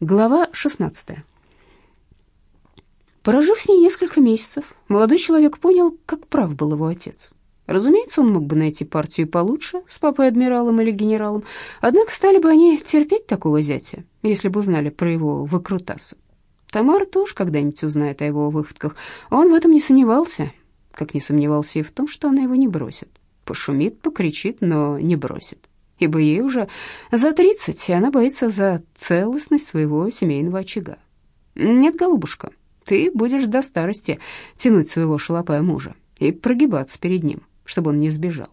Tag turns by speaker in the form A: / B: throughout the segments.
A: Глава 16. Прожив с ней несколько месяцев, молодой человек понял, как прав был его отец. Разумеется, он мог бы найти партию получше с папой-адмиралом или генералом, однако стали бы они терпеть такого зятя, если бы узнали про его выкрутасы. Тамара тоже когда-нибудь узнает о его выходках. Он в этом не сомневался, как не сомневался и в том, что она его не бросит. Пошумит, покричит, но не бросит ибо ей уже за тридцать, и она боится за целостность своего семейного очага. Нет, голубушка, ты будешь до старости тянуть своего шалопая мужа и прогибаться перед ним, чтобы он не сбежал.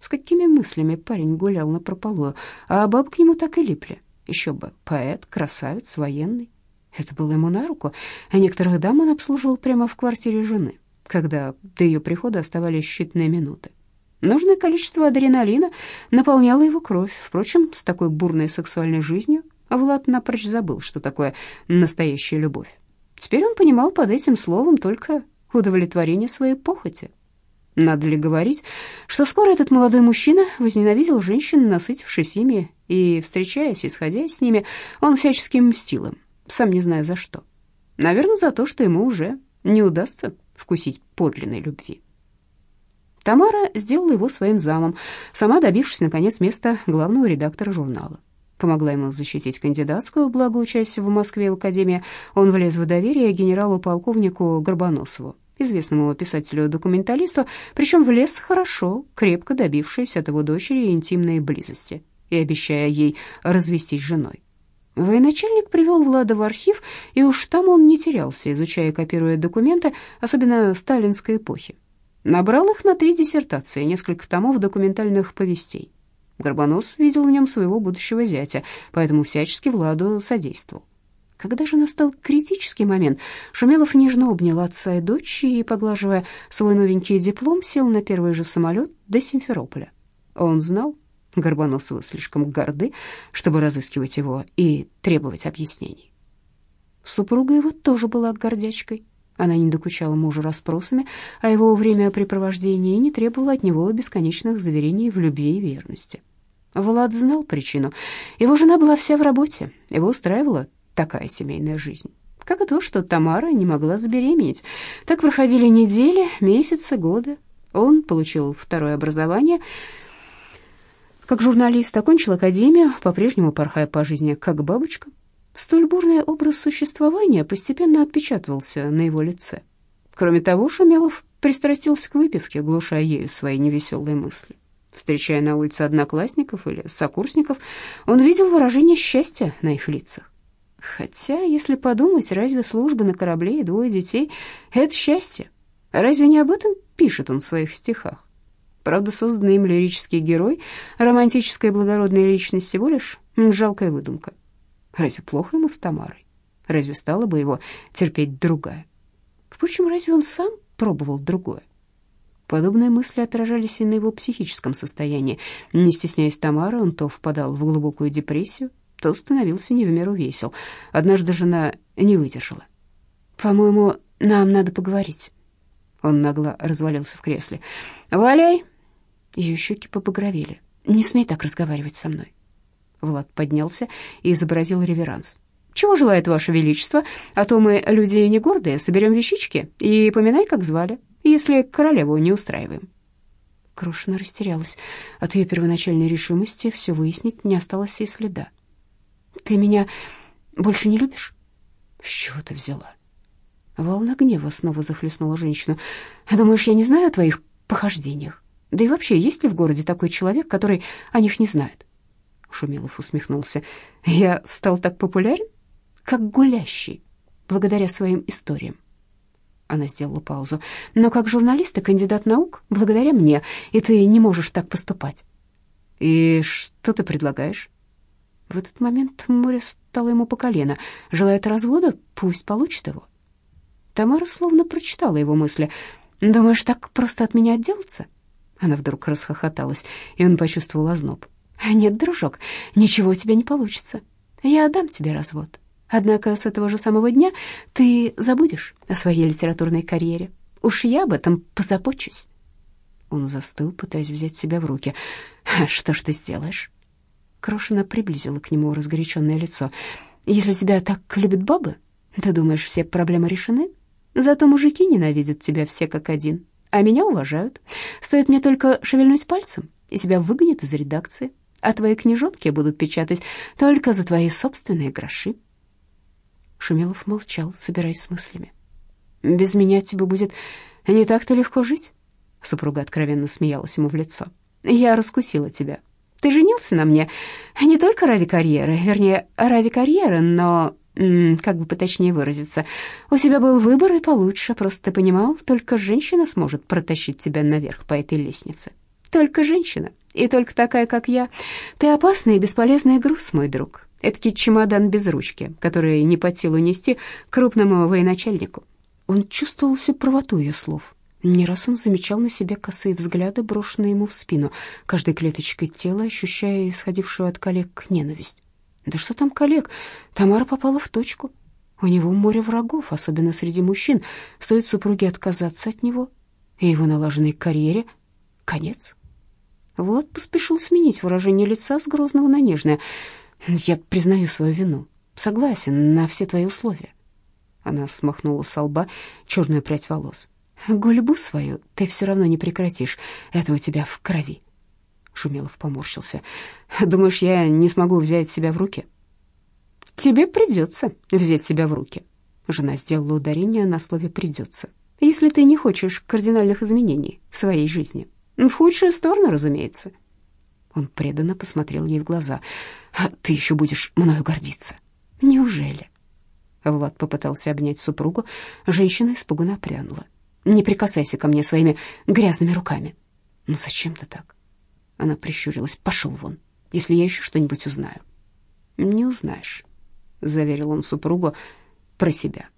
A: С какими мыслями парень гулял на прополую, а баб к нему так и липли. Еще бы, поэт, красавец, военный. Это было ему на руку, а некоторых дам он обслуживал прямо в квартире жены, когда до ее прихода оставались считанные минуты. Нужное количество адреналина наполняло его кровь. Впрочем, с такой бурной сексуальной жизнью Влад напрочь забыл, что такое настоящая любовь. Теперь он понимал под этим словом только удовлетворение своей похоти. Надо ли говорить, что скоро этот молодой мужчина возненавидел женщин, насытившись ими, и, встречаясь и сходясь с ними, он всячески мстил им, сам не зная за что. Наверное, за то, что ему уже не удастся вкусить подлинной любви. Тамара сделала его своим замом, сама добившись, наконец, места главного редактора журнала. Помогла ему защитить кандидатскую, благо участие в Москве в Академии. Он влез в доверие генералу-полковнику Горбоносову, известному писателю-документалисту, причем влез хорошо, крепко добившись от его дочери интимной близости и обещая ей развестись с женой. Военачальник привел Влада в архив, и уж там он не терялся, изучая и копируя документы, особенно сталинской эпохи. Набрал их на три диссертации, несколько томов документальных повестей. Горбонос видел в нем своего будущего зятя, поэтому всячески Владу содействовал. Когда же настал критический момент, Шумелов нежно обнял отца и дочь и, поглаживая свой новенький диплом, сел на первый же самолет до Симферополя. Он знал, Горбоносовы слишком горды, чтобы разыскивать его и требовать объяснений. Супруга его тоже была гордячкой. Она не докучала мужу расспросами о его времяпрепровождении и не требовала от него бесконечных заверений в любви и верности. Влад знал причину. Его жена была вся в работе, его устраивала такая семейная жизнь. Как и то, что Тамара не могла забеременеть. Так проходили недели, месяцы, годы. Он получил второе образование как журналист, окончил академию, по-прежнему порхая по жизни как бабочка. Столь бурный образ существования постепенно отпечатывался на его лице. Кроме того, Шумелов пристрастился к выпивке, глушая ею свои невеселые мысли. Встречая на улице одноклассников или сокурсников, он видел выражение счастья на их лицах. Хотя, если подумать, разве служба на корабле и двое детей — это счастье? Разве не об этом пишет он в своих стихах? Правда, созданный им лирический герой, романтическая благородная личность всего лишь жалкая выдумка — Разве плохо ему с Тамарой? Разве стала бы его терпеть другая? Впрочем, разве он сам пробовал другое? Подобные мысли отражались и на его психическом состоянии. Не стесняясь Тамары, он то впадал в глубокую депрессию, то становился не в меру весел. Однажды жена не выдержала. «По-моему, нам надо поговорить». Он нагло развалился в кресле. «Валяй!» Ее щеки побагровели. «Не смей так разговаривать со мной. Влад поднялся и изобразил реверанс. «Чего желает Ваше Величество? А то мы, люди не гордые, соберем вещички и поминай, как звали, если королеву не устраиваем». Крошина растерялась. От ее первоначальной решимости все выяснить не осталось и следа. «Ты меня больше не любишь?» «С чего ты взяла?» Волна гнева снова захлестнула женщину. «Думаешь, я не знаю о твоих похождениях? Да и вообще, есть ли в городе такой человек, который о них не знает?» Шумилов усмехнулся. «Я стал так популярен, как гулящий, благодаря своим историям». Она сделала паузу. «Но как журналист и кандидат наук, благодаря мне, и ты не можешь так поступать». «И что ты предлагаешь?» В этот момент море стало ему по колено. Желает развода, пусть получит его. Тамара словно прочитала его мысли. «Думаешь, так просто от меня отделаться?» Она вдруг расхохоталась, и он почувствовал озноб. «Нет, дружок, ничего у тебя не получится. Я отдам тебе развод. Однако с этого же самого дня ты забудешь о своей литературной карьере. Уж я об этом позабочусь». Он застыл, пытаясь взять себя в руки. «Что ж ты сделаешь?» Крошина приблизила к нему разгоряченное лицо. Если тебя так любят бабы, ты думаешь, все проблемы решены? Зато мужики ненавидят тебя все как один, а меня уважают. Стоит мне только шевельнуть пальцем, и тебя выгонят из редакции, а твои книжонки будут печатать только за твои собственные гроши. Шумилов молчал, собираясь с мыслями. «Без меня тебе будет не так-то легко жить?» Супруга откровенно смеялась ему в лицо. «Я раскусила тебя. Ты женился на мне не только ради карьеры, вернее, ради карьеры, но как бы поточнее выразиться, у тебя был выбор и получше, просто ты понимал, только женщина сможет протащить тебя наверх по этой лестнице. Только женщина, и только такая, как я. Ты опасный и бесполезный груз, мой друг. Эдакий чемодан без ручки, который не под силу нести крупному военачальнику. Он чувствовал всю правоту ее слов. Не раз он замечал на себе косые взгляды, брошенные ему в спину, каждой клеточкой тела ощущая исходившую от коллег ненависть. Да что там коллег? Тамара попала в точку. У него море врагов, особенно среди мужчин. Стоит супруге отказаться от него, и его налаженной карьере конец. Влад поспешил сменить выражение лица с грозного на нежное. «Я признаю свою вину. Согласен на все твои условия». Она смахнула с лба черную прядь волос. «Гульбу свою ты все равно не прекратишь. Это у тебя в крови». Шумелов поморщился. «Думаешь, я не смогу взять себя в руки?» «Тебе придется взять себя в руки». Жена сделала ударение на слове «придется». «Если ты не хочешь кардинальных изменений в своей жизни. В худшую сторону, разумеется». Он преданно посмотрел ей в глаза. «А «Ты еще будешь мною гордиться». «Неужели?» Влад попытался обнять супругу. Женщина испуганно опрянула. «Не прикасайся ко мне своими грязными руками». «Ну зачем ты так?» Она прищурилась. «Пошел вон, если я еще что-нибудь узнаю». «Не узнаешь», — заверил он супругу про себя.